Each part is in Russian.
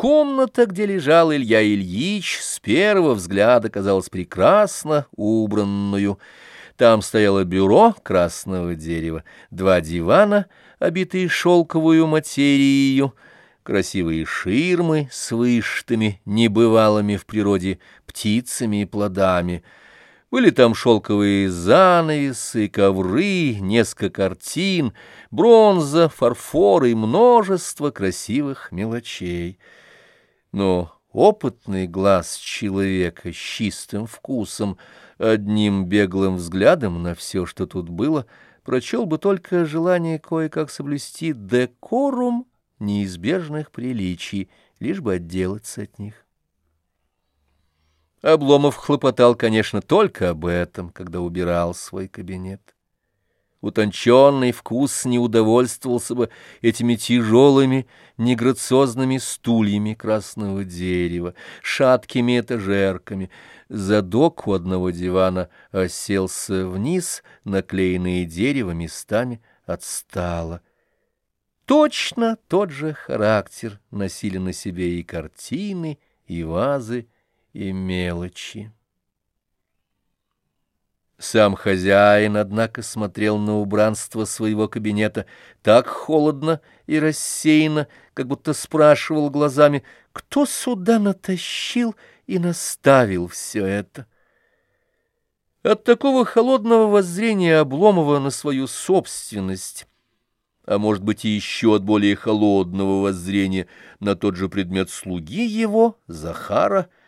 Комната, где лежал Илья Ильич, с первого взгляда казалась прекрасно убранную. Там стояло бюро красного дерева, два дивана, обитые шелковую материю, красивые ширмы с вышитыми, небывалыми в природе, птицами и плодами. Были там шелковые занавесы, ковры, несколько картин, бронза, фарфор и множество красивых мелочей — но опытный глаз человека с чистым вкусом, одним беглым взглядом на все, что тут было, прочел бы только желание кое-как соблюсти декорум неизбежных приличий, лишь бы отделаться от них. Обломов хлопотал, конечно, только об этом, когда убирал свой кабинет утонченный вкус не удовольствовался бы этими тяжелыми, неграциозными стульями красного дерева, шаткими этажерками. Задок у одного дивана оселся вниз, наклеенные дерево местами отстало. Точно тот же характер носили на себе и картины, и вазы, и мелочи. Сам хозяин, однако, смотрел на убранство своего кабинета так холодно и рассеянно, как будто спрашивал глазами, кто сюда натащил и наставил все это. От такого холодного воззрения Обломова на свою собственность, а может быть и еще от более холодного воззрения на тот же предмет слуги его, Захара, —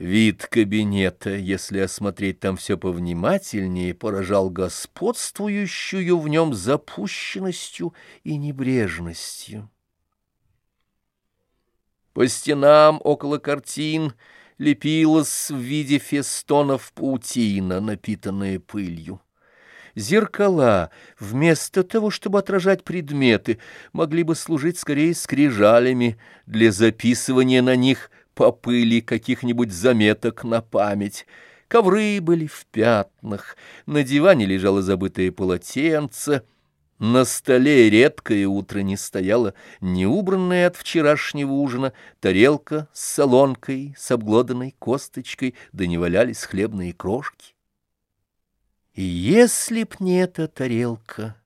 Вид кабинета, если осмотреть там все повнимательнее, поражал господствующую в нем запущенностью и небрежностью. По стенам около картин лепилась в виде фестонов паутина, напитанная пылью. Зеркала, вместо того, чтобы отражать предметы, могли бы служить скорее скрижалями для записывания на них по пыли каких-нибудь заметок на память. Ковры были в пятнах, на диване лежало забытое полотенце, на столе редкое утро не стояла неубранная от вчерашнего ужина тарелка с солонкой, с обглоданной косточкой, да не валялись хлебные крошки. И если б не эта тарелка,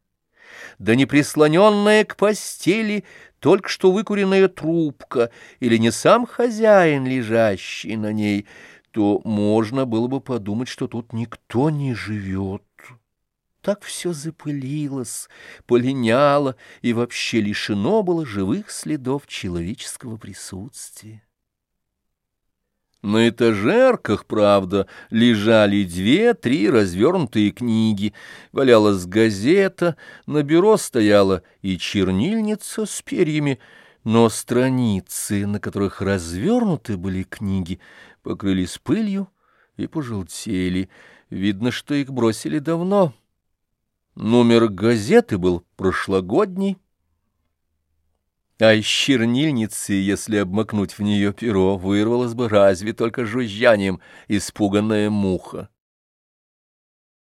да не прислоненная к постели только что выкуренная трубка или не сам хозяин, лежащий на ней, то можно было бы подумать, что тут никто не живет. Так все запылилось, полиняло и вообще лишено было живых следов человеческого присутствия. На этажерках, правда, лежали две-три развернутые книги, валялась газета, на бюро стояла и чернильница с перьями, но страницы, на которых развернуты были книги, покрылись пылью и пожелтели. Видно, что их бросили давно. Номер газеты был прошлогодний, а из чернильницы, если обмакнуть в нее перо, вырвалось бы разве только жужжанием испуганная муха.